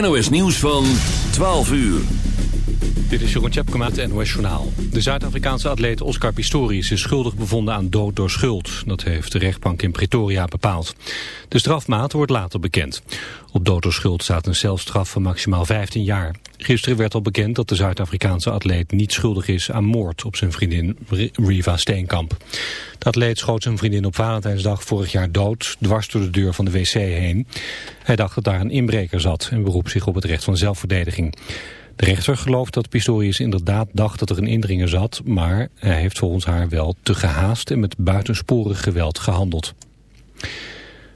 NOS nieuws van 12 uur. Dit is Jeroen Tjepkema het NOS Journaal. De Zuid-Afrikaanse atleet Oscar Pistorius is schuldig bevonden aan dood door schuld. Dat heeft de rechtbank in Pretoria bepaald. De strafmaat wordt later bekend. Op dood door schuld staat een celstraf van maximaal 15 jaar. Gisteren werd al bekend dat de Zuid-Afrikaanse atleet niet schuldig is aan moord op zijn vriendin Riva Steenkamp. De atleet schoot zijn vriendin op Valentijnsdag vorig jaar dood, dwars door de deur van de wc heen. Hij dacht dat daar een inbreker zat en beroep zich op het recht van zelfverdediging. De rechter gelooft dat Pistorius inderdaad dacht dat er een indringer zat, maar hij heeft volgens haar wel te gehaast en met buitensporig geweld gehandeld.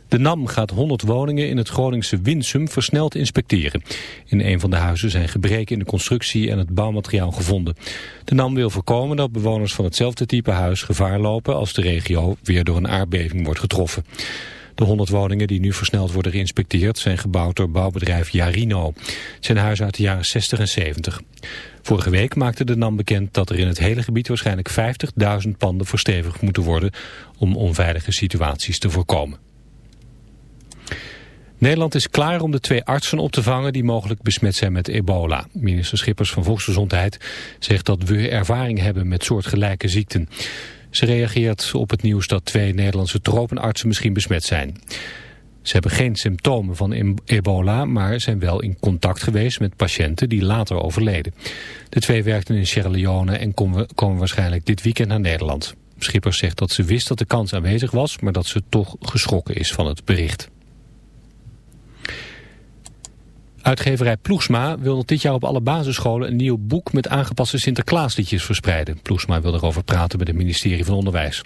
De NAM gaat 100 woningen in het Groningse Winsum versneld inspecteren. In een van de huizen zijn gebreken in de constructie en het bouwmateriaal gevonden. De NAM wil voorkomen dat bewoners van hetzelfde type huis gevaar lopen als de regio weer door een aardbeving wordt getroffen. De 100 woningen die nu versneld worden geïnspecteerd zijn gebouwd door bouwbedrijf Jarino. Het zijn huizen uit de jaren 60 en 70. Vorige week maakte de NAM bekend dat er in het hele gebied waarschijnlijk 50.000 panden verstevigd moeten worden om onveilige situaties te voorkomen. Nederland is klaar om de twee artsen op te vangen die mogelijk besmet zijn met ebola. Minister Schippers van Volksgezondheid zegt dat we ervaring hebben met soortgelijke ziekten. Ze reageert op het nieuws dat twee Nederlandse tropenartsen misschien besmet zijn. Ze hebben geen symptomen van ebola, maar zijn wel in contact geweest met patiënten die later overleden. De twee werkten in Sierra Leone en komen waarschijnlijk dit weekend naar Nederland. Schippers zegt dat ze wist dat de kans aanwezig was, maar dat ze toch geschrokken is van het bericht. Uitgeverij Ploegsma wil dit jaar op alle basisscholen een nieuw boek met aangepaste Sinterklaasliedjes verspreiden. Ploegsma wil erover praten met het ministerie van Onderwijs.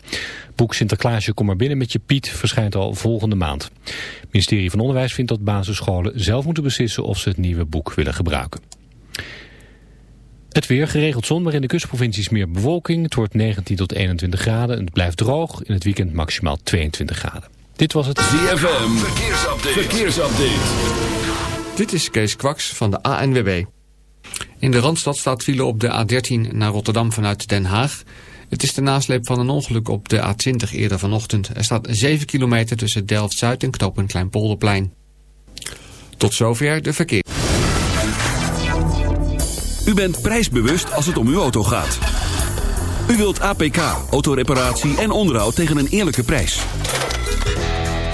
Boek Sinterklaasje kom maar binnen met je Piet verschijnt al volgende maand. Het ministerie van Onderwijs vindt dat basisscholen zelf moeten beslissen of ze het nieuwe boek willen gebruiken. Het weer geregeld zon, maar in de kustprovincies meer bewolking. Het wordt 19 tot 21 graden en het blijft droog. In het weekend maximaal 22 graden. Dit was het ZFM. Verkeersupdate. Verkeersupdate. Dit is Kees Kwaks van de ANWB. In de Randstad staat file op de A13 naar Rotterdam vanuit Den Haag. Het is de nasleep van een ongeluk op de A20 eerder vanochtend. Er staat 7 kilometer tussen Delft-Zuid en Knoop Kleinpolderplein. Tot zover de verkeer. U bent prijsbewust als het om uw auto gaat. U wilt APK, autoreparatie en onderhoud tegen een eerlijke prijs.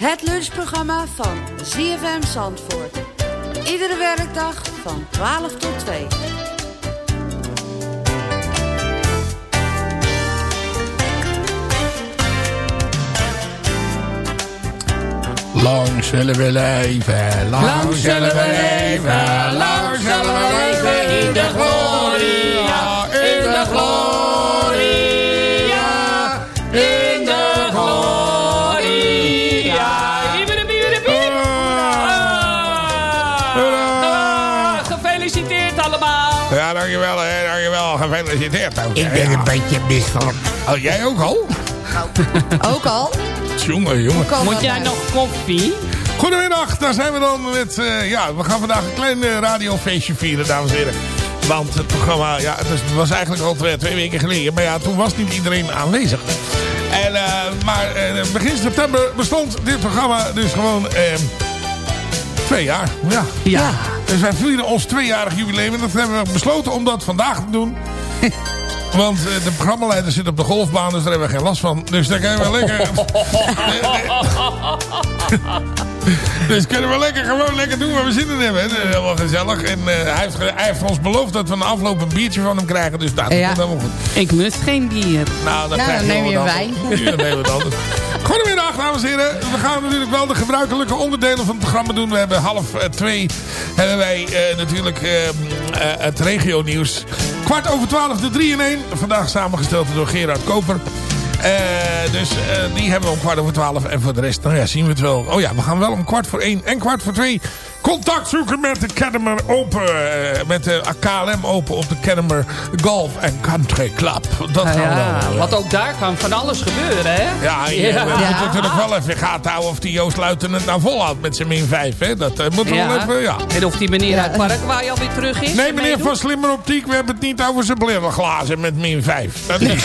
Het lunchprogramma van ZFM Zandvoort. Iedere werkdag van 12 tot 2. Lang zullen we leven, lang zullen we leven, lang zullen we leven in de gloria, ook. Ik ben een beetje mis van. Oh, jij ook al? Ook al? Jongen, jongen. Moet jij nog koffie? Goedemiddag, daar zijn we dan met... eh, ja, we gaan vandaag een klein eh, radiofeestje vieren, dames en heren. Want het programma, ja, het, is- het was eigenlijk al twee, twee weken geleden. Maar ja, toen was niet iedereen aanwezig. En, eh, maar begin september bestond dit programma dus gewoon eh, twee jaar. Ja. Ja. Dus wij vieren ons tweejarig jubileum. En dat hebben we besloten om dat vandaag te doen. Want eh, de programmaleider zit op de golfbaan, dus daar hebben we geen last van. Dus daar kunnen we lekker... dus kunnen we lekker gewoon lekker doen waar we zin in hebben. hè. Dat is helemaal gezellig. En eh, hij, heeft, hij heeft ons beloofd dat we een afloop een biertje van hem krijgen. Dus dat Ja. komt helemaal goed. Ik lust geen bier. Nou, dan, Nou, krijg dan neem je. Ja, dan nemen we het anders. Goedemiddag, dames en heren. We gaan natuurlijk wel de gebruikelijke onderdelen van het programma doen. We hebben half eh, twee hebben wij eh, natuurlijk eh, eh, het regio nieuws. Kwart over twaalf, de 3 in 1. Vandaag samengesteld door Gerard Koper. Eh, dus eh, die hebben we om kwart over twaalf. En voor de rest, nou ja, zien we het wel. Oh ja, we gaan wel om kwart voor één en kwart voor twee contact zoeken met de Kennemer Open. eh, met de KLM Open op de Kennemer Golf Country Club. Dat gaan we ja, dan wel, ja. want ook daar kan van alles gebeuren, hè? Ja, je, Ja. we moeten natuurlijk wel even gaten houden of die Joost Luiten het nou volhoudt met zijn min 5. Hè? Dat eh, moeten we wel even, ja. En of die meneer uit Paraguay alweer terug is? Nee, en meneer van Slimmer Optiek, we hebben het niet over zijn brilleglazen met min 5. Dat is...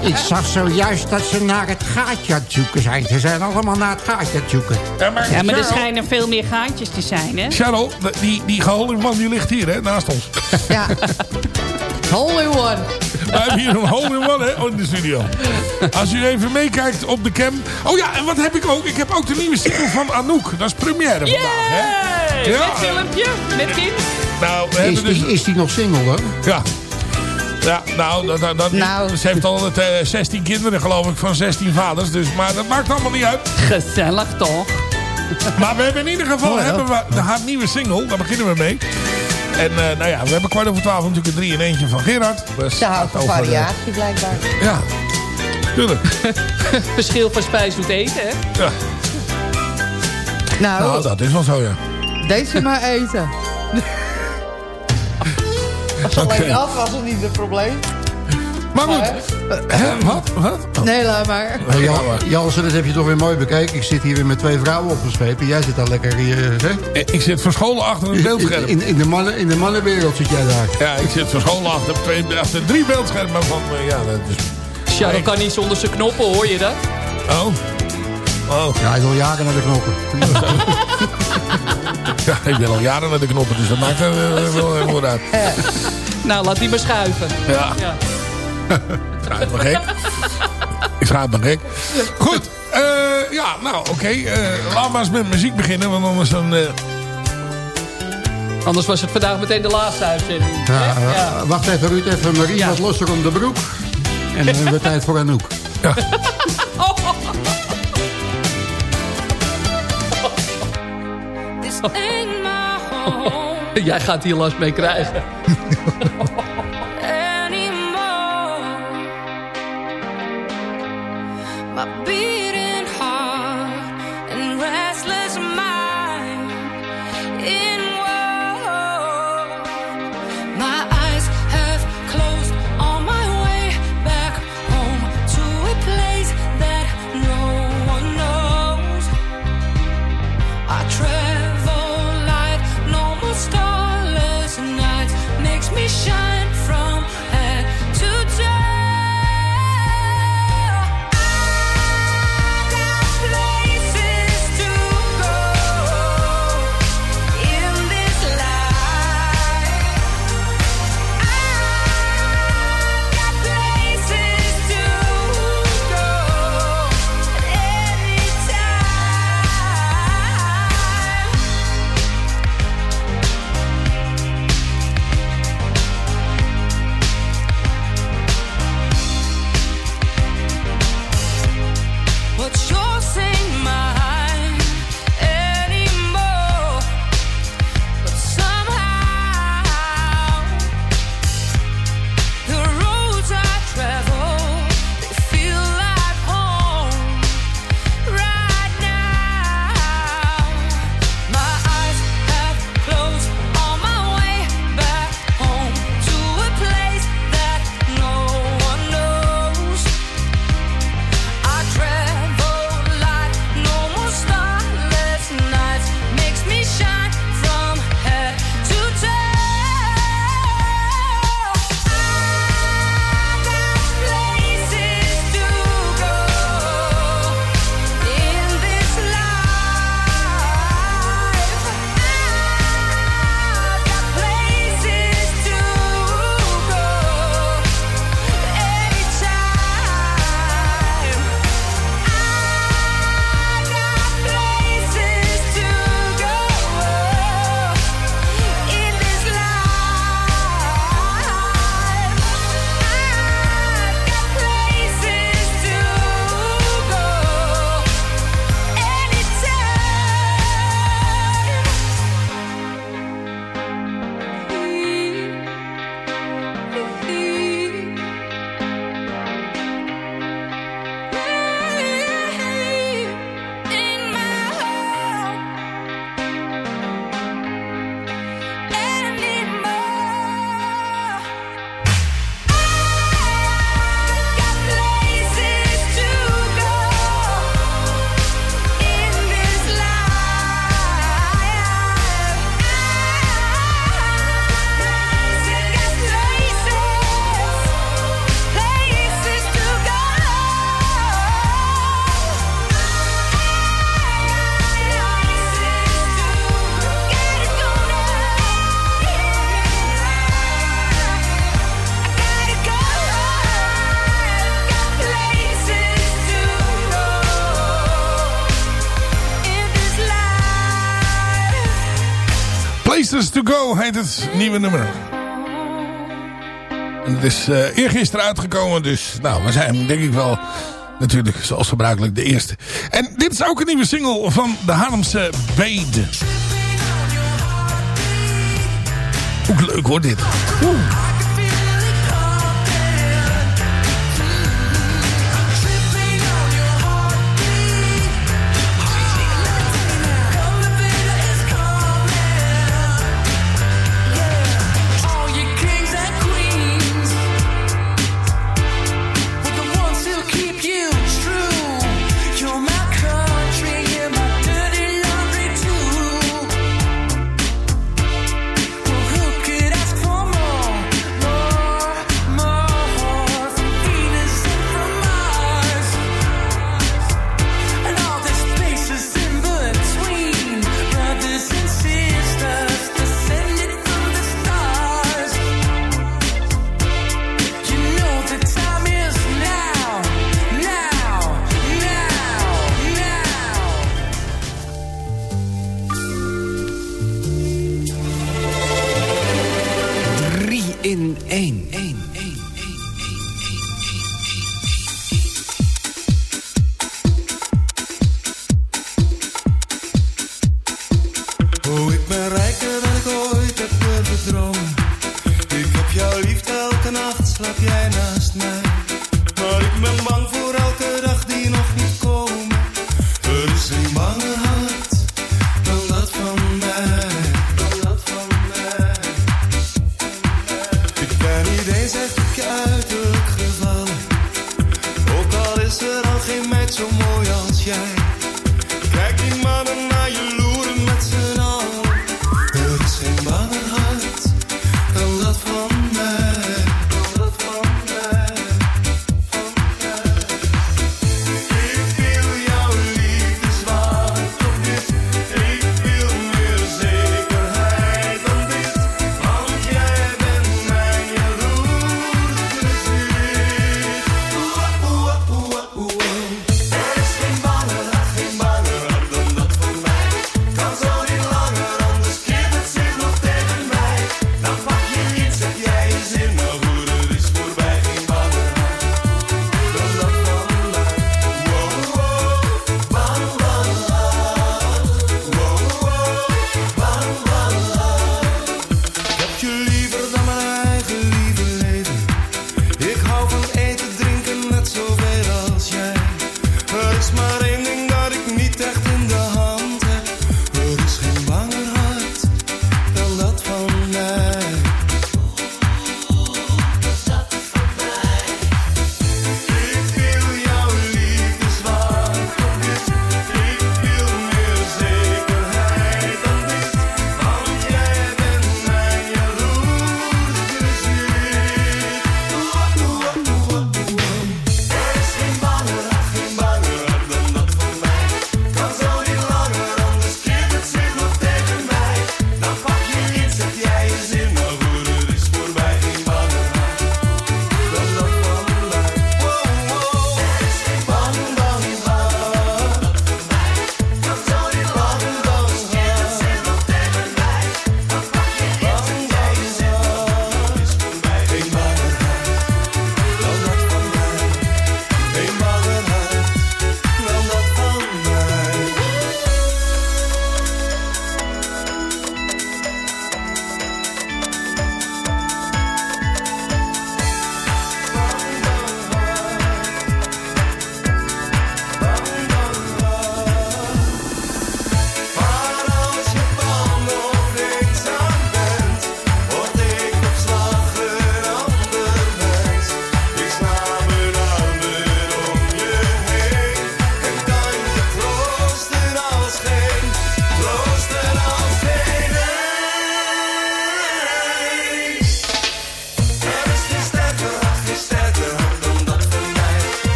Ik zag zojuist dat ze naar het gaatje aan het zoeken zijn. Ze zijn allemaal naar het gaatje aan het zoeken. Ja, maar, Ja, maar Cheryl- schijnen veel meer gaatjes te zijn, hè? Cheryl, die, die man die ligt hier, hè, naast ons. Ja. Hole in one. We hebben hier een hole in one hè, in de studio. Als u even meekijkt op de cam. Oh ja, en wat heb ik ook? Ik heb ook de nieuwe single van Anouk. Dat is première vandaag, hè? Yay! Ja. Met filmpje, met kind. Nou, we Is hebben dus... die, is die nog single hoor? Ja. Ja, nou, dat, dat, dat- Nou. ze heeft al eh, 16 kinderen, geloof ik, van 16 vaders. Dus, maar dat maakt allemaal niet uit. Gezellig toch? Maar we hebben in ieder geval Mooi, hebben we de, haar nieuwe single. Daar beginnen we mee. En eh, nou ja, we hebben kwart over twaalf natuurlijk een drie in eentje van Gerard. Dus Ze houdt van over, eh, variatie blijkbaar. Ja, tuurlijk. Verschil van spijs doet eten, hè? Ja. Nou, Nou, dat is wel zo, ja. deze maar eten. Als alleen Oké. afwassen niet het probleem. Maar goed. eh, hè, wat? Wat? Oh. Nee, laat maar. Hey, Jan, Jansen, dat heb je toch weer mooi bekeken. Ik zit hier weer met twee vrouwen opgeschepen. Jij zit daar lekker hier, hè? Eh, Ik zit verscholen achter een beeldscherm. In, in, de mannen, in de mannenwereld zit jij daar. Ja, ik zit verscholen achter, twee, achter drie beeldschermen van... eh, ja, dat is... Shadow kan niet zonder zijn knoppen, hoor je dat? Oh. Oh. Ja, hij wil jaren naar de knoppen. Ja, ik ben al jaren naar de knoppen, dus dat maakt er eh, wel heel goed uit. Nou, laat die maar schuiven. Ja. Ja. Schaat me gek. Ik schaat me gek. Goed. eh, ja, nou, oké. eh, laten we eens met muziek beginnen, want anders dan... eh, Anders was het vandaag meteen de laatste uitzending. Ja, eh, Wacht even, Ruud. Even Marie Ja. wat losser om de broek. En dan hebben we tijd voor Anouk. This ain't my home Jij gaat hier last mee krijgen. To Go heet het nieuwe nummer. En het is uh, eergisteren uitgekomen, dus nou, we zijn denk ik wel natuurlijk zoals gebruikelijk de eerste. En dit is ook een nieuwe single van de Harlemse Bede. Ook leuk hoor dit. Oeh.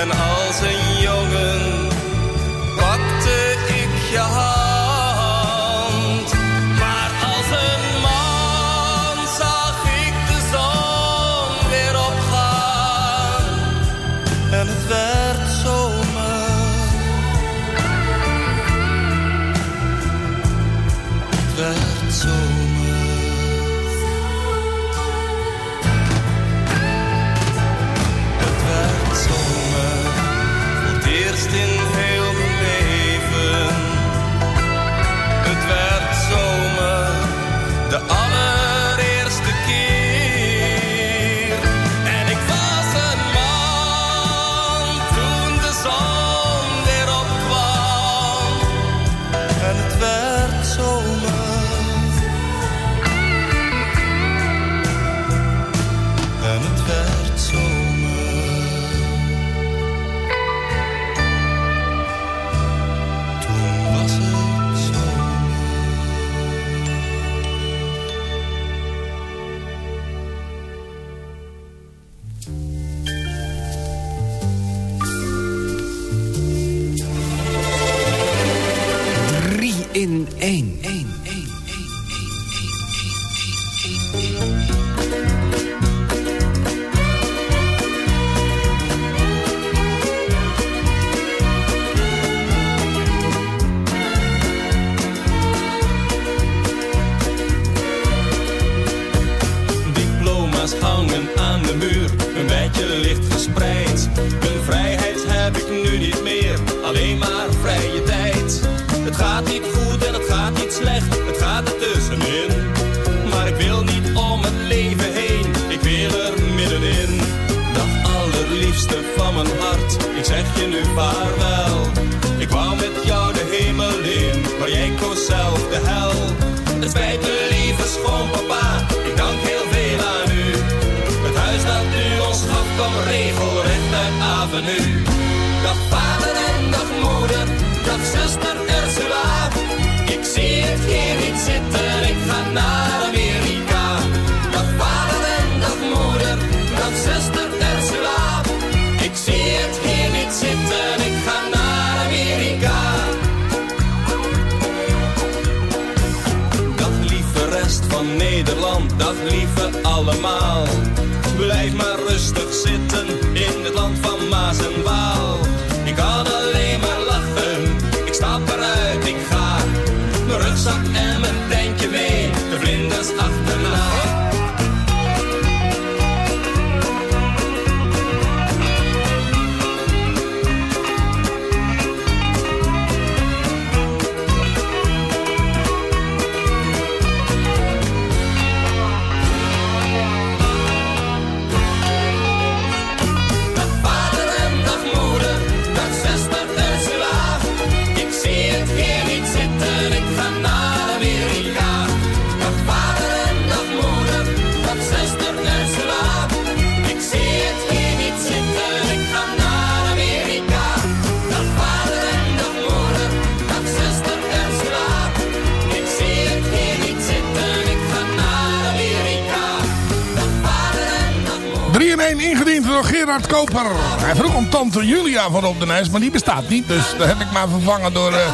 and all. tussenin. Maar ik wil niet om het leven heen, ik wil er middenin. Dat allerliefste van mijn hart, ik zeg je nu vaarwel. Ik wou met jou de hemel in, maar jij koos zelf de hel. Het spijt me lieve schoonpapa, ik dank heel veel aan u. Het huis dat u ons gaf kwam regelrecht uit avenue. Dag vader en dag moeder, dag zuster zie het hier niet zitten, ik ga naar Amerika. Dag vader en dag moeder, dag zuster Ursula. Ik zie het hier niet zitten, ik ga naar Amerika. Dag lieve rest van Nederland, dag lieve allemaal. Blijf maar rustig zitten in het land van Maas en Waal. Ik kan alleen maar lachen, ik stap eruit, ik ga. De vlinders achterna. Ingediend door Gerard Koper. Hij vroeg om tante Julia voor op de ijs, maar die bestaat niet. Dus dat heb ik maar vervangen door eh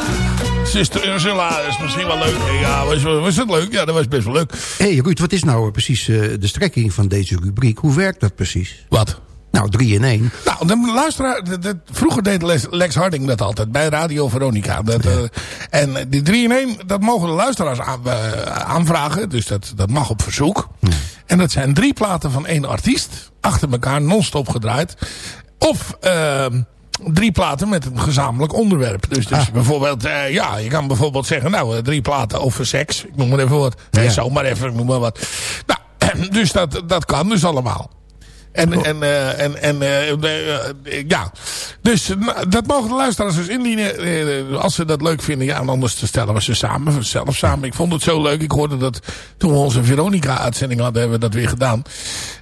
zuster Ursula. Dat is misschien wel leuk. Ja, was, was het leuk? Ja, dat was best wel leuk. Hé hey, Ruud, wat is nou precies eh, de strekking van deze rubriek? Hoe werkt dat precies? Wat? Nou, 3 in 1. Nou, de luisteraar, de- de- vroeger deed Les, Lex Harding dat altijd bij Radio Veronica. Dat, eh, en die 3 in 1, dat mogen de luisteraars aan- eh, aanvragen. Dus dat, dat mag op verzoek. En dat zijn drie platen van één artiest. Achter elkaar non-stop gedraaid. Of ehm, drie platen met een gezamenlijk onderwerp. Dus, dus bijvoorbeeld, eh, ja, je kan bijvoorbeeld zeggen, nou, eh, drie platen over seks. Ik noem maar even wat. Nee, Ja. zomaar even, ik noem maar wat. Nou, dus dat, dat kan dus allemaal. En, en, eh, en, en eh, eh, eh, ja, dus dat mogen de luisteraars dus indienen. als ze dat leuk vinden. Ja, en anders te stellen we ze samen. Zelf samen. Ik vond het zo leuk. Ik hoorde dat toen we onze Veronica-uitzending hadden, hebben we dat weer gedaan.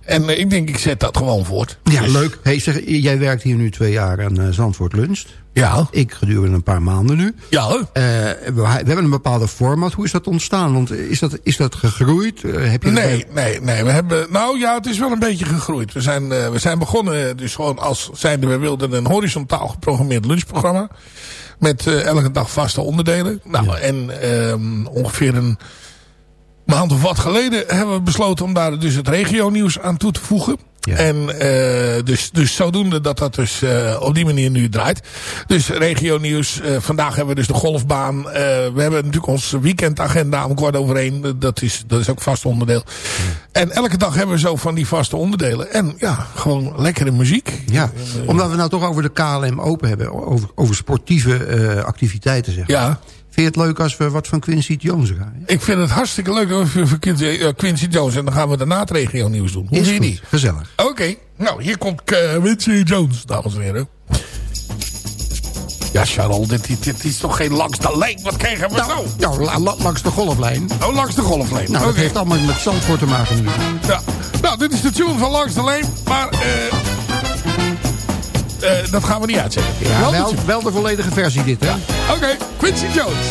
En ik denk, ik zet dat gewoon voort. Ja, Dus- leuk. Hey, zeg, jij werkt hier nu twee jaar aan Zandvoort Lunch. Ja. Ik gedurende een paar maanden nu. Ja. Eh, we, we hebben een bepaalde format. Hoe is dat ontstaan? Want is dat, is dat gegroeid? Eh, heb je Nee, nee, nee. We hebben, nou ja, het is wel een beetje gegroeid. We zijn, eh, we zijn begonnen dus gewoon als zijnde, we wilden een horizontaal geprogrammeerd lunchprogramma. Met elke dag vaste onderdelen. Nou, en ehm, ongeveer een maand of wat geleden hebben we besloten om daar dus het regionieuws aan toe te voegen. En eh, dus, dus zodoende dat dat dus eh, op die manier nu draait. Dus regionieuws. eh vandaag hebben we dus de golfbaan. Eh, we hebben natuurlijk onze weekendagenda om kwart over één. Eh, Dat is, dat is ook vast onderdeel. En elke dag hebben we zo van die vaste onderdelen. En ja, gewoon lekkere muziek. Ja, omdat we nou toch over de KLM Open hebben. Over, over sportieve eh, activiteiten, zeg maar. Ja. Vind je het leuk als we wat van Quincy Jones gaan? Ik vind het hartstikke leuk dat we Quincy, eh, Quincy Jones. En dan gaan we daarna het regionieuws doen. Hoe Is zie je die? Gezellig. Oké, nou hier komt Quincy Jones, dames en heren. Ja, Charles, dit, dit, dit is toch geen langs de lijn? Wat krijgen we nou? Nou, la- la- langs de golflijn. Oh, langs de golflijn. Nou, dat Oké. heeft allemaal met Zandvoort te maken nu. Ja. Nou, dit is de tune van langs de lijn. Maar eh eh, dat gaan we niet uitzetten. Ja, Wel wel de volledige versie dit, hè? Oké, Quincy Jones.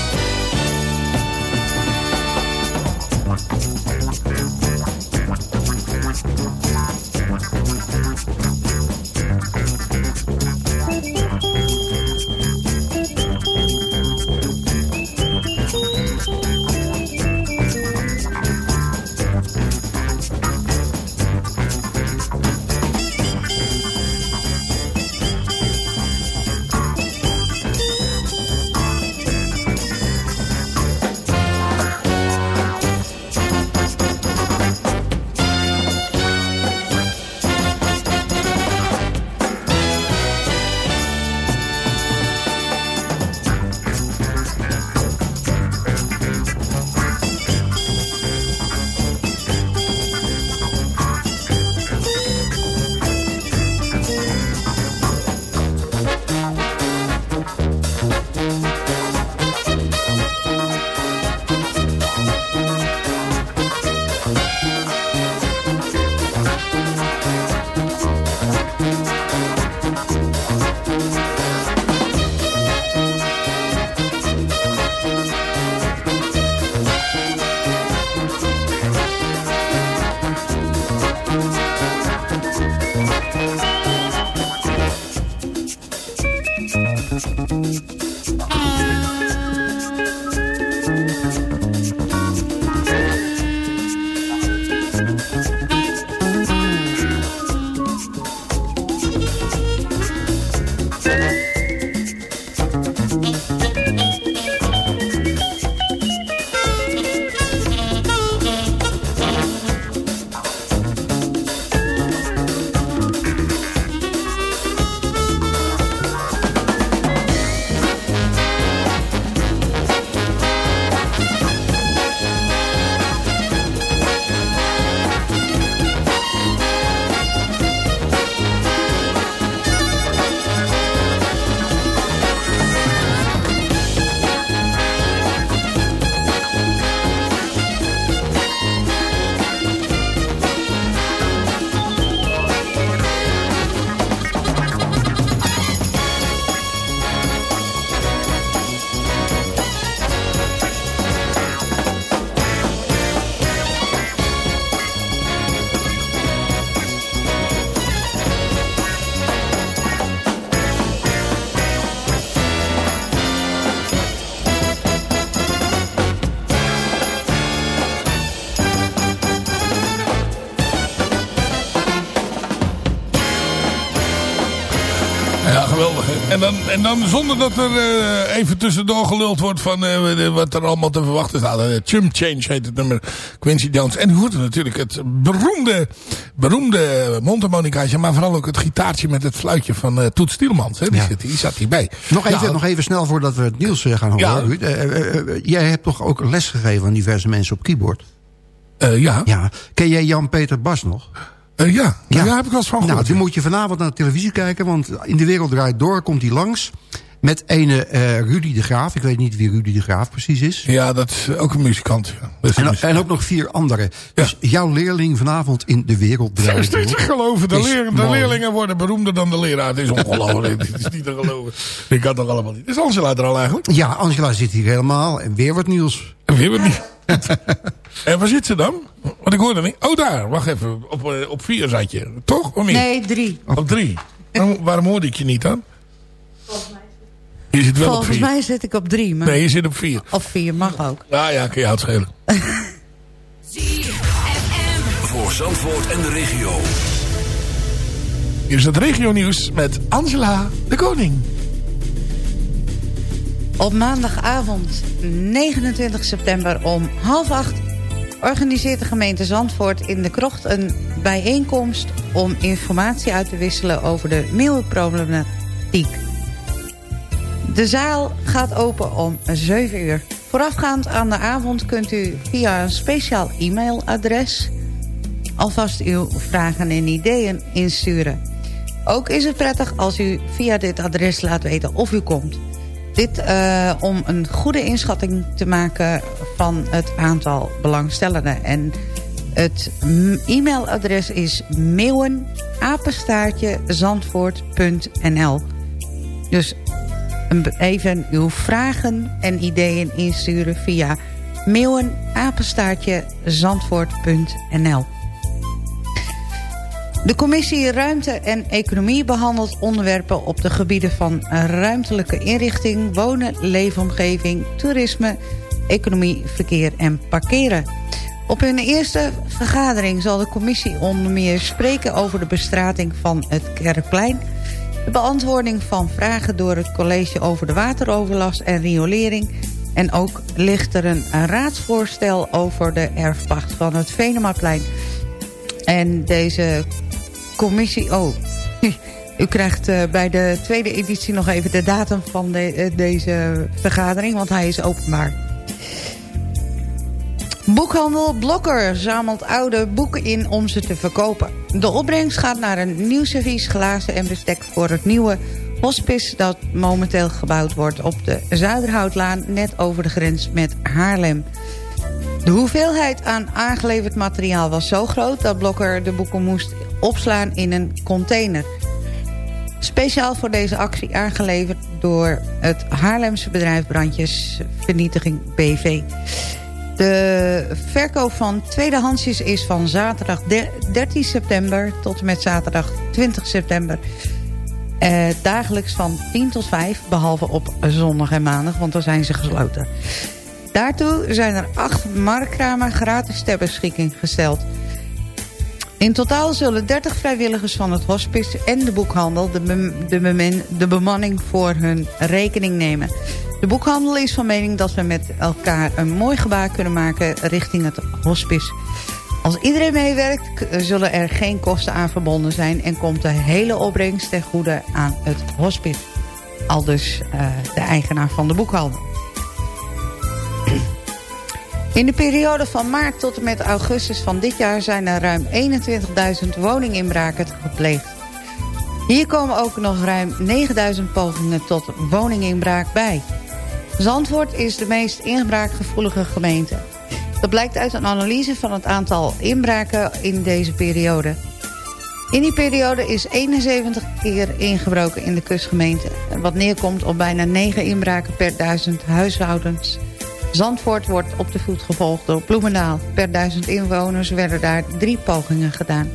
En dan, zonder dat er eh, even tussendoor geluld wordt van eh, wat er allemaal te verwachten staat. Uh, Chump Change heet het nummer. Quincy Jones. En hoort natuurlijk het beroemde, beroemde mondharmonicaatje. Maar vooral ook het gitaartje met het fluitje van eh Toet Stielmans. Hè? Die, Ja. zit, die zat hierbij. Nog even, nog even snel voordat we het nieuws eh, gaan horen. Ja. Eh, eh, eh, jij hebt toch ook les gegeven aan diverse mensen op keyboard? eh, ja. Ja. Ken jij Jan-Peter Bas nog? Eh, ja. ja. daar heb ik wel eens van Nou, gehoord. die moet je vanavond naar de televisie kijken. Want in de wereld draait door, komt hij langs. Met ene eh, Rudy de Graaf. Ik weet niet wie Rudy de Graaf precies is. Ja, dat is ook een muzikant. Ja. Een En, muzikant. en ook nog vier anderen. Dus jouw leerling vanavond in de wereld Dat is draait niet te geloven. De, leer- de leerlingen worden beroemder dan de leraar. Het is ongelooflijk. Dit is niet te geloven. Ik kan toch allemaal niet. Is Angela er al eigenlijk? Ja, Angela zit hier helemaal. En weer wat nieuws. En weer wat niet. en waar zit ze dan? Want ik hoorde niet. Oh, daar. Wacht even. Op, eh, op vier zat je. Toch? Of niet? Nee, drie. Op drie. Waarom, waarom hoorde ik je niet dan? Je zit wel op Volgens vier. mij zit ik op drie. Maar Nee, je zit op vier. Op vier mag ook. Nou ja, kun je uitschelen. Voor Zandvoort en de regio. Hier is het regio nieuws met Angela de Koning. Op maandagavond 29 september om half acht... organiseert de gemeente Zandvoort in de krocht een bijeenkomst... om informatie uit te wisselen over de meeuwenproblematiek. De zaal gaat open om 7 uur. Voorafgaand aan de avond kunt u via een speciaal e-mailadres... alvast uw vragen en ideeën insturen. Ook is het prettig als u via dit adres laat weten of u komt. Dit eh, om een goede inschatting te maken van het aantal belangstellenden. En het e-mailadres is meeuwenapenstaartje.zandvoort.nl Dus even uw vragen en ideeën insturen via meeuwenapenstaartje.zandvoort.nl de commissie Ruimte en Economie behandelt onderwerpen op de gebieden van ruimtelijke inrichting, wonen, leefomgeving, toerisme, economie, verkeer en parkeren. Op hun eerste vergadering zal de commissie onder meer spreken over de bestrating van het Kerkplein, de beantwoording van vragen door het college over de wateroverlast en riolering en ook ligt er een raadsvoorstel over de erfpacht van het Venemaplein. En deze commissie... Oh, u krijgt eh, bij de tweede editie nog even de datum van de- eh, deze vergadering... want hij is openbaar. Boekhandel Blokker zamelt oude boeken in om ze te verkopen. De opbrengst gaat naar een nieuw servies glazen en bestek voor het nieuwe hospice... dat momenteel gebouwd wordt op de Zuiderhoutlaan... net over de grens met Haarlem. De hoeveelheid aan aangeleverd materiaal was zo groot... dat Blokker de boeken moest opslaan in een container. Speciaal voor deze actie aangeleverd door het Haarlemse bedrijf Brandjesvernietiging BV. De verkoop van tweedehandsjes is van zaterdag de- 13 september... tot en met zaterdag 20 september... Eh, dagelijks van 10 tot 5, behalve op zondag en maandag, want dan zijn ze gesloten. Daartoe zijn er acht markkramen gratis ter beschikking gesteld. In totaal zullen 30 vrijwilligers van het hospice en de boekhandel de, de, de bemanning voor hun rekening nemen. De boekhandel is van mening dat we met elkaar een mooi gebaar kunnen maken richting het hospice. Als iedereen meewerkt zullen er geen kosten aan verbonden zijn... en komt de hele opbrengst ten goede aan het hospice. Al dus eh, de eigenaar van de boekhandel. In de periode van maart tot en met augustus van dit jaar... zijn er ruim 21.000 woninginbraken gepleegd. Hier komen ook nog ruim 9.000 pogingen tot woninginbraak bij. Zandvoort is de meest inbraakgevoelige gemeente. Dat blijkt uit een analyse van het aantal inbraken in deze periode. In die periode is 71 keer ingebroken in de kustgemeente. Wat neerkomt op bijna 9 inbraken per duizend huishoudens. Zandvoort wordt op de voet gevolgd door Bloemendaal. Per duizend inwoners werden daar drie pogingen gedaan.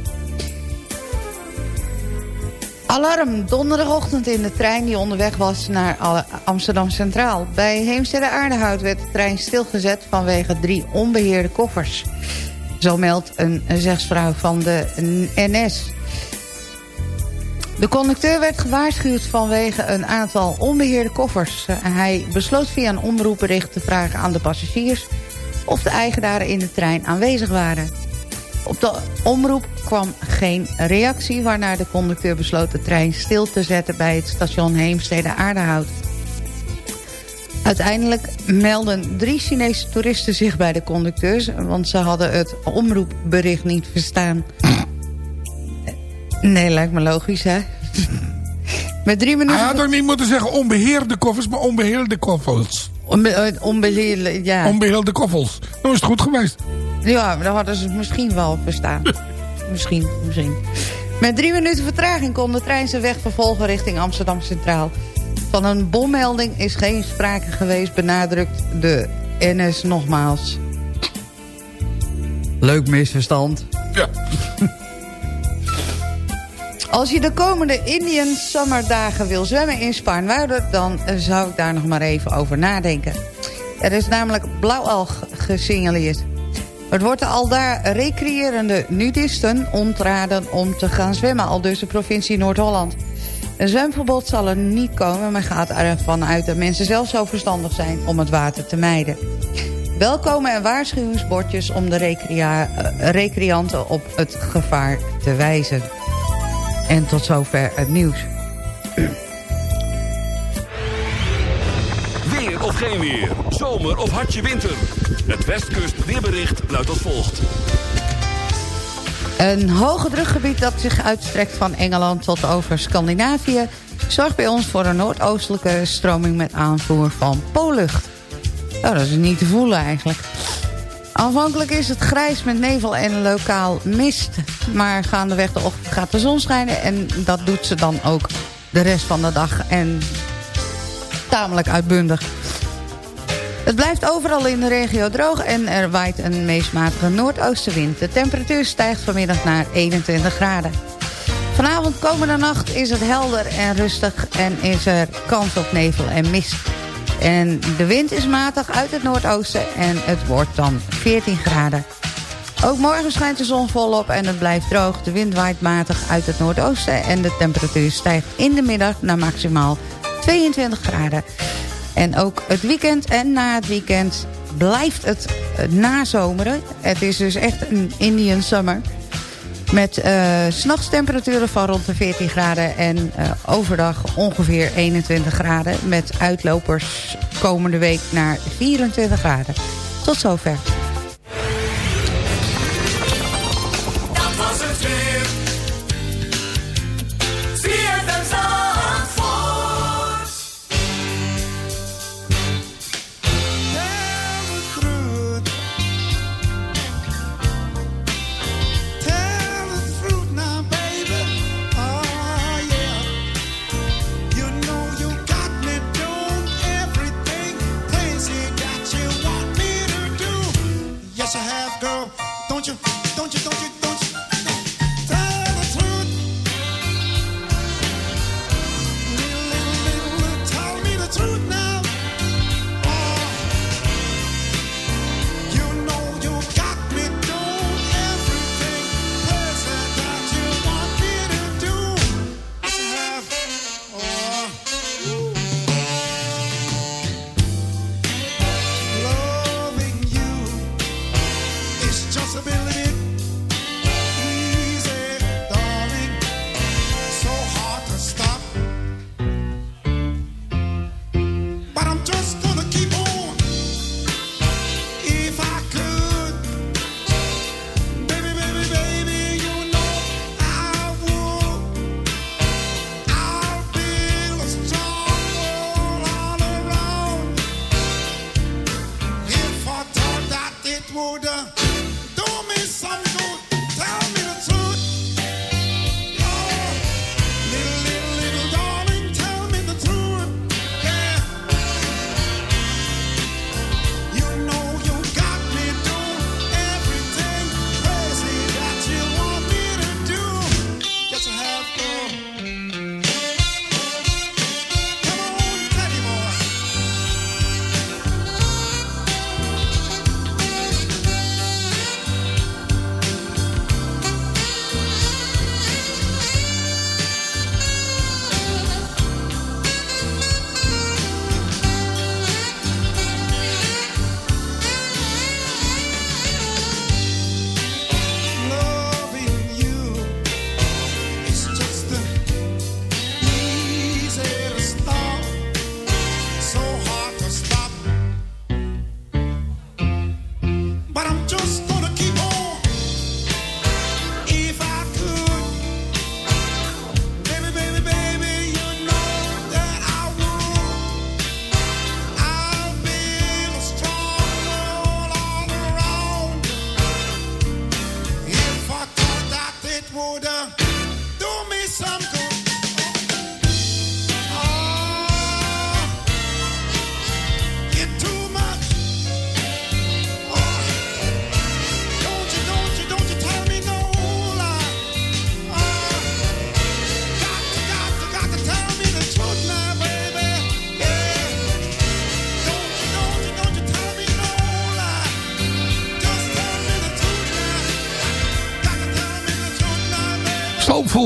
Alarm, donderdagochtend in de trein die onderweg was naar Amsterdam Centraal. Bij Heemstede Aardehout werd de trein stilgezet vanwege drie onbeheerde koffers. Zo meldt een zegsvrouw van de NS. De conducteur werd gewaarschuwd vanwege een aantal onbeheerde koffers. Eh, Hij besloot via een omroepbericht te vragen aan de passagiers... of de eigenaren in de trein aanwezig waren. Op de omroep kwam geen reactie... waarna de conducteur besloot de trein stil te zetten... bij het station Heemstede-Aardehout. Uiteindelijk melden drie Chinese toeristen zich bij de conducteurs... want ze hadden het omroepbericht niet verstaan. Nee, lijkt me logisch, hè? Met drie minuten... Hij had ook niet moeten zeggen onbeheerde koffers, maar onbeheerde koffels. Onbe eh, onbeheerlijk, ja. Onbeheerde koffels. Dan is het goed geweest. Ja, dan hadden ze het misschien wel verstaan. misschien, misschien. Met drie minuten vertraging kon de trein zijn weg vervolgen richting Amsterdam Centraal. Van een bommelding is geen sprake geweest, benadrukt de NS nogmaals. Leuk misverstand. Ja. Als je de komende Indian Summerdagen wil zwemmen in Spaarnwoude... dan zou ik daar nog maar even over nadenken. Er is namelijk blauwalg gesignaleerd. Het wordt al daar recreërende nudisten ontraden om te gaan zwemmen... al dus de provincie Noord-Holland. Een zwemverbod zal er niet komen... maar gaat ervan uit dat mensen zelf zo verstandig zijn om het water te mijden. Wel komen er waarschuwingsbordjes om de eh, recreanten op het gevaar te wijzen. En tot zover het nieuws. Weer of geen weer. Zomer of hartje winter. Het Westkust weerbericht luidt als volgt. Een hoge drukgebied dat zich uitstrekt van Engeland tot over Scandinavië... zorgt bij ons voor een noordoostelijke stroming met aanvoer van poollucht. Nou, dat is niet te voelen eigenlijk. Aanvankelijk is het grijs met nevel en lokaal mist. Maar gaandeweg de ochtend gaat de zon schijnen... en dat doet ze dan ook de rest van de dag. En tamelijk uitbundig. Het blijft overal in de regio droog en er waait een meest matige noordoostenwind. De temperatuur stijgt vanmiddag naar 21 graden. Vanavond komende nacht is het helder en rustig en is er kans op nevel en mist. En de wind is matig uit het noordoosten en het wordt dan 14 graden. Ook morgen schijnt de zon volop en het blijft droog. De wind waait matig uit het noordoosten en de temperatuur stijgt in de middag naar maximaal 22 graden. En ook het weekend en na het weekend blijft het eh, nazomeren. Het is dus echt een Indian summer. Met eh s'nachts temperaturen van rond de 14 graden en eh, overdag ongeveer 21 graden. Met uitlopers komende week naar 24 graden. Tot zover.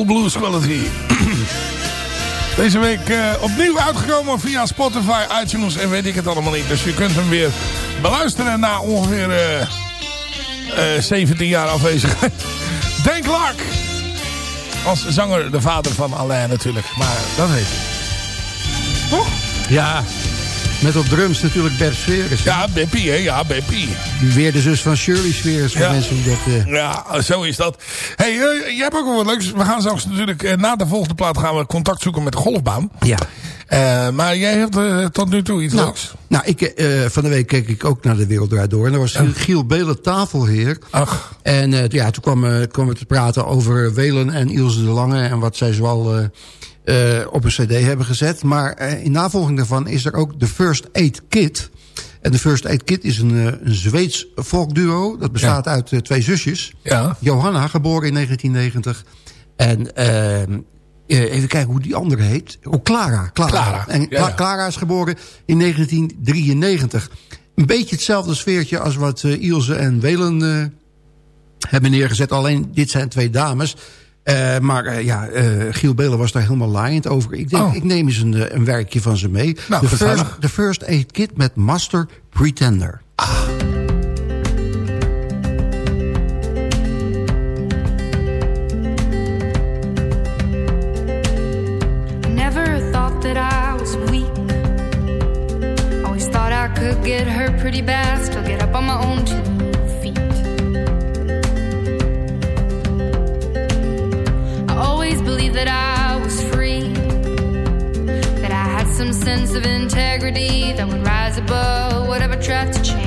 Blues Quality. Deze week eh, opnieuw uitgekomen via Spotify, iTunes en weet ik het allemaal niet. Dus je kunt hem weer beluisteren na ongeveer eh, eh, 17 jaar afwezigheid. Dan Clark. Als zanger de vader van Alain natuurlijk. Maar dat weet je. Toch? Ja, met op drums natuurlijk Bert Sweres. Ja, Beppie, hè? Ja, Beppie. Weer de zus van Shirley Sweres. Voor Ja. mensen die dat... eh, Ja, zo is dat. hey, eh, jij hebt ook wel wat leuks. We gaan straks natuurlijk, eh, na de volgende plaat gaan we contact zoeken met de golfbaan. ja. Maar jij hebt tot nu toe iets Nou, leuks. nou ik, van de week keek ik ook naar de Wereld Draait Door. En er was Giel Belen tafelheer. Ach. En ja, toen kwam, kwam we te praten over Welen en Ilse de Lange... en wat zij zoal eh, op een cd hebben gezet. Maar eh, in navolging daarvan is er ook de First Aid Kit. En de First Aid Kit is een, eh, een Zweeds folkduo. Dat bestaat uit twee zusjes. Ja. Johanna, geboren in 1990. En even kijken hoe die andere heet. Oh, Clara. Clara. Clara, En ja. Clara is geboren in 1993. Een beetje hetzelfde sfeertje als wat Ilse en Welen hebben neergezet. Alleen dit zijn twee dames. Eh, maar eh, ja, eh, Giel Belen was daar helemaal laaiend over. Ik denk, Oh. ik neem eens een, een werkje van ze mee. Nou, de, gezellig. first, the First Aid Kit met Master Pretender. Never thought that I was weak. Always thought I could get hurt pretty bad, still get up on my own that I was free, that I had some sense of integrity that would rise above whatever tried to change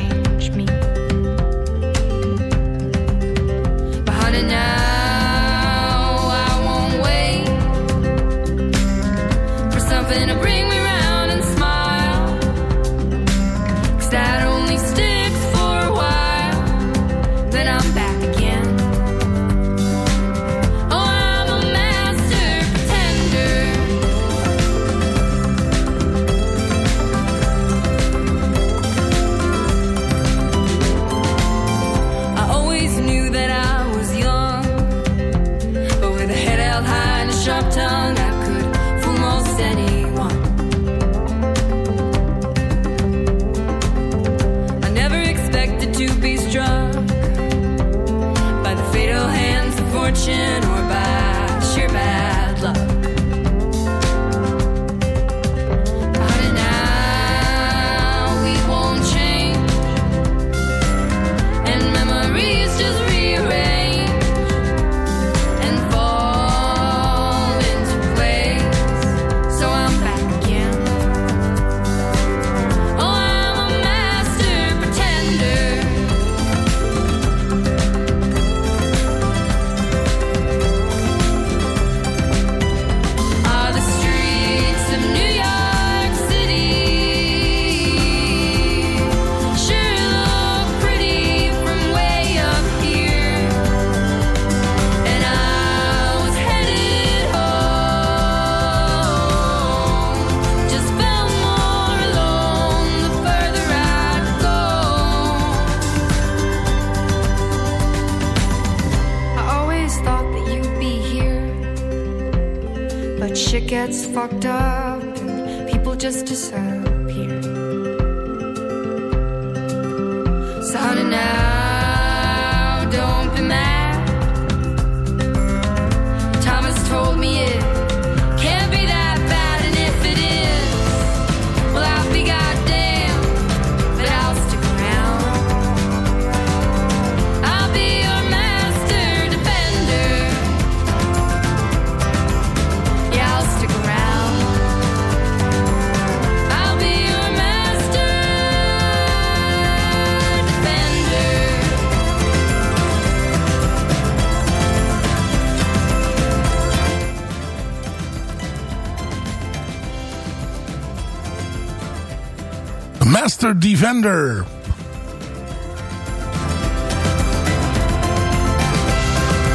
Defender.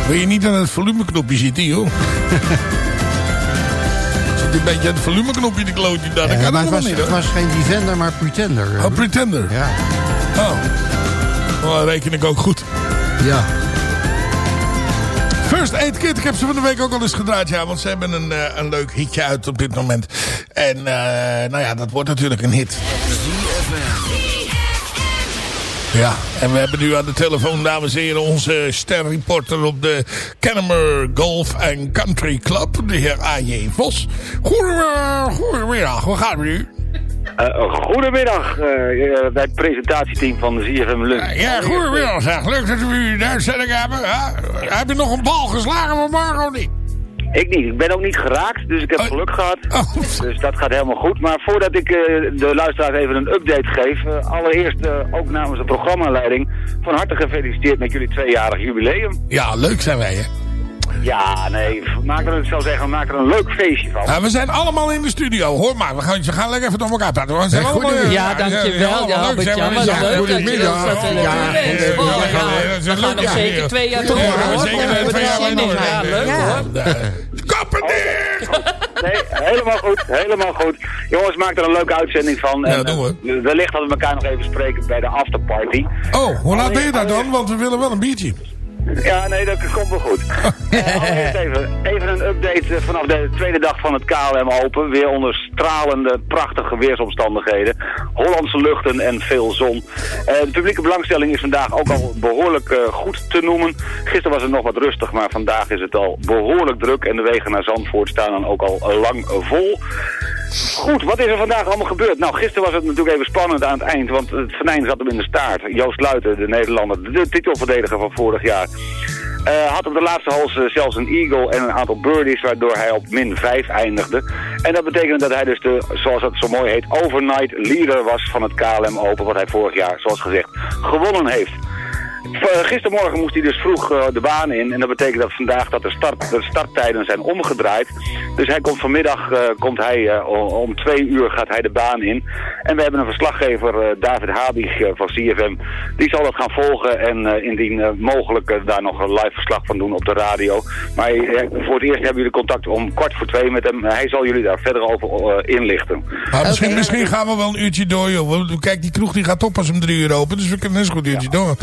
Wil je niet aan het volumeknopje zitten, joh? Zit een beetje aan het volumeknopje te klootje daar. Dat kan maar het was, niet, het was geen Defender, maar Pretender. Oh, Pretender. Ja. Oh. Oh, dat reken ik ook goed. Ja. First Aid Kit, ik heb ze van de week ook al eens gedraaid. Ja, want ze hebben een, eh, een leuk hitje uit op dit moment. En eh, nou ja, dat wordt natuurlijk een hit. Ja, en we hebben nu aan de telefoon, dames en heren, onze sterreporter op de Kennemer Golf and Country Club, de heer A.J. Vos. Goedemiddag, goedemiddag, hoe gaat het nu? Eh, goedemiddag eh, eh, bij het presentatieteam van de ZFM Lunch. Ja, goedemiddag zeg. Leuk dat we u in de uitzending hebben. Heb je nog een bal geslagen van Marco niet? Ik niet. Ik ben ook niet geraakt, dus ik heb geluk gehad. Dus dat gaat helemaal goed. Maar voordat ik eh, de luisteraars even een update geef... eh, allereerst eh, ook namens de programmaleiding... van harte gefeliciteerd met jullie tweejarig jubileum. Ja, leuk zijn wij hè. Ja, nee, maak er, ik zou zeggen, maak er een leuk feestje van. Ja, we zijn allemaal in de studio, hoor maar. We gaan, we gaan lekker even door elkaar praten. We zijn Ja, allemaal, goedemiddag. Ja, we dankjewel. Ja, leuk, zijn we. Albert-Jan, wat Ja, leuk dat je goedemiddag. dat, eh, Ja, goedemiddag. Ja. Ja, dat is We gaan nog ja. zeker twee jaar Ja, door, we zeker We twee er jaar door. Ja, leuk hoor. Kappen Nee, helemaal goed, helemaal goed. Jongens, maak er een leuke uitzending van. Ja, En, doen we. eh, wellicht dat we elkaar nog even spreken bij de afterparty. Oh, hoe laat ben je daar dan? Want we willen wel een biertje. Ja, nee, dat komt wel goed. Eh, even, even een update eh, vanaf de tweede dag van het KLM Open. Weer onder stralende, prachtige weersomstandigheden. Hollandse luchten en veel zon. Eh, de publieke belangstelling is vandaag ook al behoorlijk eh, goed te noemen. Gisteren was het nog wat rustig, maar vandaag is het al behoorlijk druk. En de wegen naar Zandvoort staan dan ook al lang vol. Goed, wat is er vandaag allemaal gebeurd? Nou, gisteren was het natuurlijk even spannend aan het eind, want het venijn zat hem in de staart. Joost Luiten, de Nederlander, de titelverdediger van vorig jaar, eh, had op de laatste hole zelfs een eagle en een aantal birdies, waardoor hij op min 5 eindigde. En dat betekende dat hij dus de, zoals het zo mooi heet, overnight leader was van het KLM Open, wat hij vorig jaar, zoals gezegd, gewonnen heeft. V- Gistermorgen moest hij dus vroeg eh, de baan in. En dat betekent dat vandaag dat de, start, de starttijden zijn omgedraaid. Dus hij komt vanmiddag, eh, komt hij, eh, om twee uur gaat hij de baan in. En we hebben een verslaggever, eh, David Habig eh, van CFM. Die zal dat gaan volgen en eh, indien eh, mogelijk eh, daar nog een live verslag van doen op de radio. Maar eh, voor het eerst hebben jullie contact om kwart voor twee met hem. Hij zal jullie daar verder over eh, inlichten. Maar misschien, misschien gaan we wel een uurtje door, joh. Want Kijk, die kroeg die gaat op als om drie uur open. Dus we kunnen zo goed een uurtje door.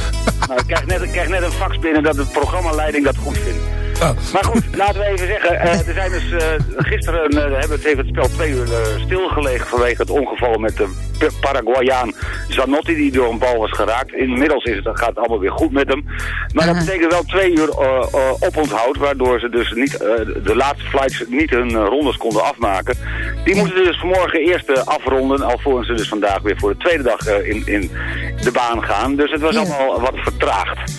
Nou, ik krijg net, ik krijg net een fax binnen dat de programmaleiding dat goed vindt. Oh. Maar goed, laten we even zeggen, eh, er zijn dus, eh, gisteren eh, hebben het, heeft het spel twee uur eh, stilgelegen vanwege het ongeval met de Paraguayaan Zanotti die door een bal was geraakt. Inmiddels is het, gaat het allemaal weer goed met hem. Maar dat betekent wel twee uur uh, oponthoud, waardoor ze dus niet, eh, de laatste flights niet hun rondes konden afmaken. Die moeten dus vanmorgen eerst eh, afronden, alvorens ze dus vandaag weer voor de tweede dag eh, in, in de baan gaan. Dus het was allemaal wat vertraagd.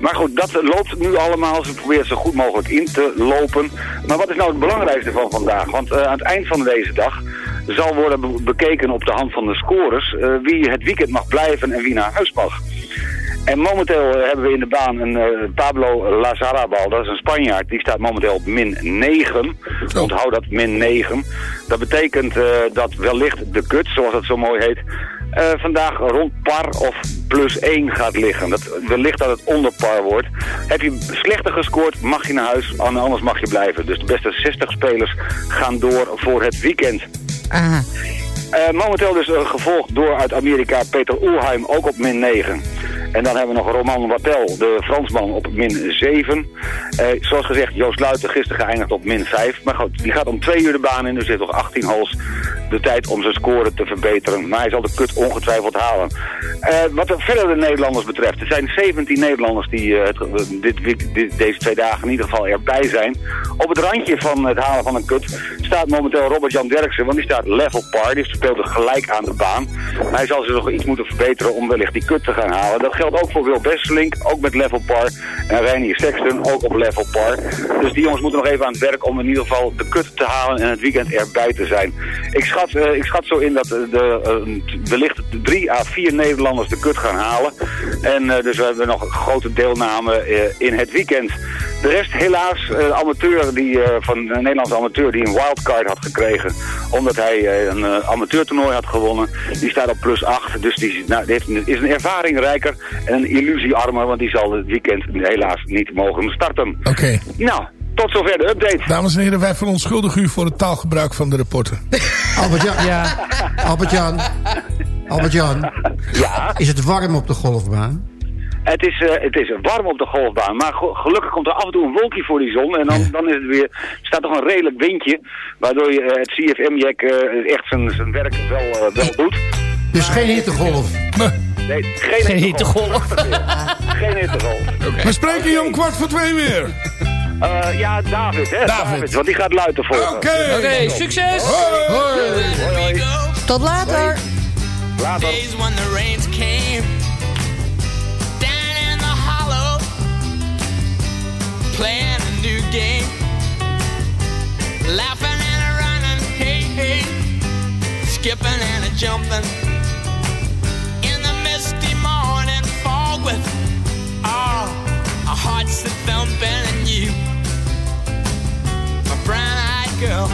Maar goed, dat loopt nu allemaal. Ze proberen zo goed mogelijk in te lopen. Maar wat is nou het belangrijkste van vandaag? Want eh, aan het eind van deze dag zal worden be- bekeken op de hand van de scores... eh, wie het weekend mag blijven en wie naar huis mag. En momenteel eh, hebben we in de baan een eh, Pablo Lazarabal, dat is een Spanjaard, die staat momenteel op min 9. Onthoud dat, min 9. Dat betekent dat wellicht de kut, zoals dat zo mooi heet, eh, vandaag rond par of plus 1 gaat liggen. Dat, wellicht dat het onder par wordt. Heb je slechter gescoord, mag je naar huis, an- anders mag je blijven. Dus de beste 60 spelers gaan door voor het weekend. Aha. Eh, momenteel dus eh, gevolgd door uit Amerika Peter Oelheim, ook op min 9. En dan hebben we nog Roman Wattel, de Fransman, op min 7. Eh, zoals gezegd, Joost Luiten gisteren geëindigd op min 5. Maar goed, die gaat om twee uur de baan in, dus heeft nog 18 holes de tijd om zijn score te verbeteren. Maar hij zal de kut ongetwijfeld halen. Eh, wat er verder de Nederlanders betreft, er zijn 17 Nederlanders die eh, het, dit, dit- deze twee dagen in ieder geval erbij zijn. Op het randje van het halen van een kut staat momenteel Robert-Jan Derksen, want die staat level par. Die speelt er gelijk aan de baan. Maar hij zal zich nog iets moeten verbeteren om wellicht die kut te gaan halen. Dat geldt ook voor Wil Besselink, ook met level par. En Reinier Sexton, ook op level par. Dus die jongens moeten nog even aan het werk om in ieder geval de kut te halen en het weekend erbij te zijn. Ik schat, eh, ik schat zo in dat eh, de, eh, wellicht drie à vier Nederlanders de kut gaan halen. En dus we hebben nog grote deelname in het weekend. De rest helaas, de amateur die, van een Nederlandse amateur die een wildcard had gekregen. Omdat hij een amateurtoernooi had gewonnen. Die staat op plus 8. Dus die, nou, die heeft, is een ervaringrijker en een illusiearmer. Want die zal het weekend helaas niet mogen starten. Oké. Nou, tot zover de update. Dames en heren, wij verontschuldigen u voor het taalgebruik van de reporter. Albert-Jan. Ja. Albert-Jan. Albert-Jan. Ja. Is het warm op de golfbaan? Het is, eh, het is warm op de golfbaan, maar ge- gelukkig komt er af en toe een wolkje voor die zon. En dan, dan is het weer, staat toch een redelijk windje, waardoor je, eh, het CFM-jack eh, echt zijn, zijn werk wel, wel doet. Dus geen hittegolf. Nee, geen, Geen hittegolf. geen hittegolf. We spreken je om kwart voor twee weer. Eh, ja, David, hè? David. want die gaat luiden volgen. Oké. Oké, succes! Tot later. Later. Days when the rains came down in the hollow, playing a new game, laughing and a running, hey hey, skipping and a jumping in the misty morning fog with all our hearts that thumping girl.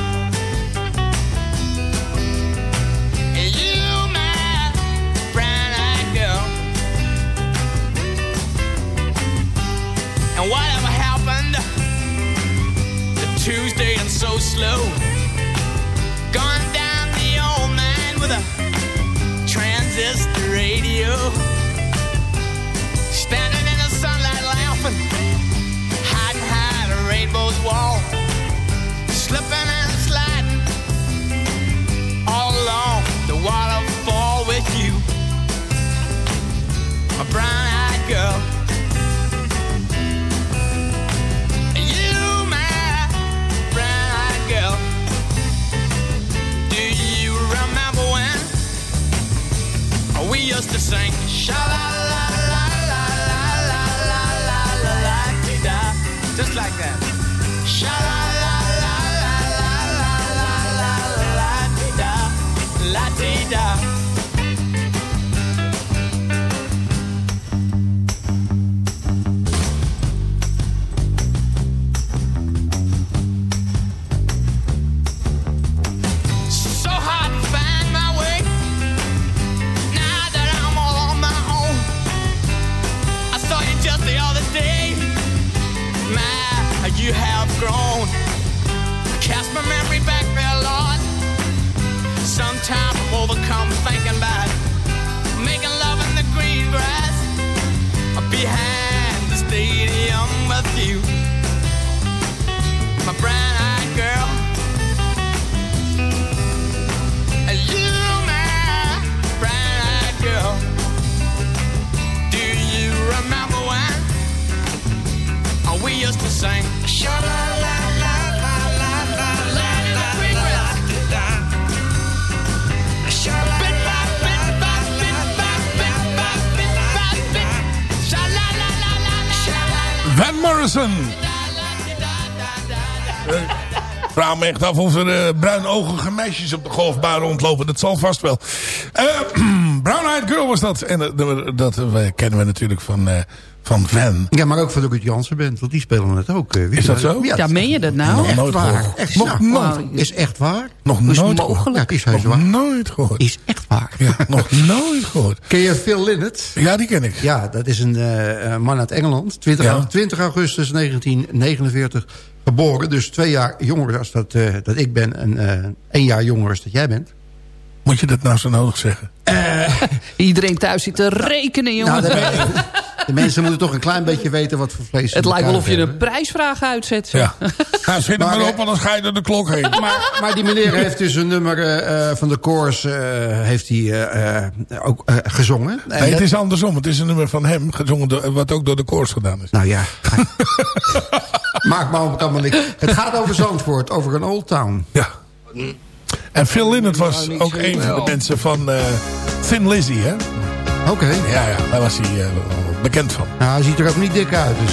And you, my brown-eyed girl. And whatever happened Tuesday and so slow? Gone down the old man with a transistor radio. Standing in the sunlight laughing, hiding behind a rainbow's wall. Slipping and sliding all along the waterfall with you, my brown-eyed girl. You, my brown-eyed girl. Do you remember when we used to sing sha la echt af of er uh, bruinoogige meisjes op de golfbaan rondlopen. Dat zal vast wel. Eh, Brown Eyed Girl was dat. En dat, dat eh, kennen we natuurlijk van, eh, van Van. Ja, maar ook van de Ruud Jansen band, want die spelen het ook. eh, Is je dat zo? Ja, meen je dat nou? Nog echt nooit waar. gehoord. Echt, Nog nou, nooit. Is echt waar? Nog is nooit gehoord. mogelijk? Ja, is Nog waar. nooit gehoord. Is echt waar. Ja, nog nooit gehoord. Ken je Phil Lynott? Ja, die ken ik. Ja, dat is een eh, man uit Engeland. 20, Ja. 20 augustus 1949 geboren. Dus twee jaar jonger als dat, eh, dat ik ben. En eh één jaar jonger als dat jij bent. Moet je dat nou zo nodig zeggen? Iedereen thuis zit te rekenen, jongen. Nou, de, mensen moeten toch een klein beetje weten wat voor vlees het lijkt wel of je een prijsvraag uitzet. zeg. Ja. Nou, zet hem Maar, maar op, eh, anders ga je door de klok heen. Maar, maar die meneer heeft dus een nummer eh, eh, van de Coors eh, heeft hij, eh, eh, ook gezongen. En Nee, het is andersom. Het is een nummer van hem, gezongen door, wat ook door de koors gedaan is. Nou ja. Maakt me ook allemaal niks. Het gaat over Zandvoort, over een Old Town. Ja. En Phil Lynott was ook een van de mensen van eh Thin Lizzy, hè? Oké. Ja, ja, daar was hij eh, bekend van. Nou, hij ziet er ook niet dik uit. Dus,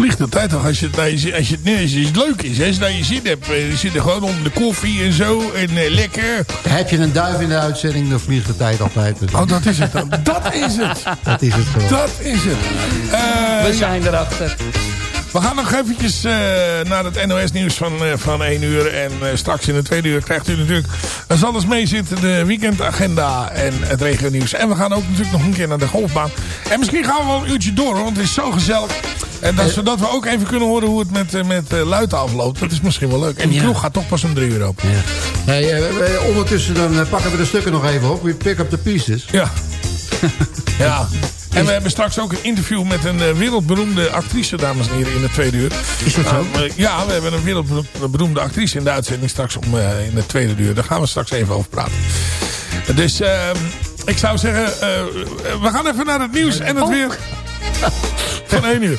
Vliegt de tijd toch als je, als je, als je, nee, als het leuk is. Hè, als je naar je zin hebt. eh, Je zit er gewoon onder de koffie en zo. En eh, lekker. Heb je een duif in de uitzending, dan vliegt de tijd altijd. Oh, dat is het dan. Dat is het. Dat is het gewoon. Dat is het. Eh, We zijn erachter. We gaan nog eventjes eh, naar het NOS nieuws van, eh, van 1 uur. En eh, straks in de tweede uur krijgt u natuurlijk... als alles mee zit, de weekendagenda en het regio nieuws. En we gaan ook natuurlijk nog een keer naar de golfbaan. En misschien gaan we wel een uurtje door, want het is zo gezellig. En dat, zodat we ook even kunnen horen hoe het met, met Luiten afloopt. Dat is misschien wel leuk. En die Ja. gaat toch pas om drie uur open. We- ondertussen dan pakken we de stukken nog even op. We pick up the pieces. Ja. ja. En we hebben straks ook een interview met een eh, wereldberoemde actrice, dames en heren, in de tweede uur. Is dat zo? Nou, ja, we hebben een wereldberoemde actrice in de uitzending straks om, eh, in de tweede uur. Daar gaan we straks even over praten. Dus eh, ik zou zeggen, eh, we gaan even naar het nieuws en het weer van 1 uur.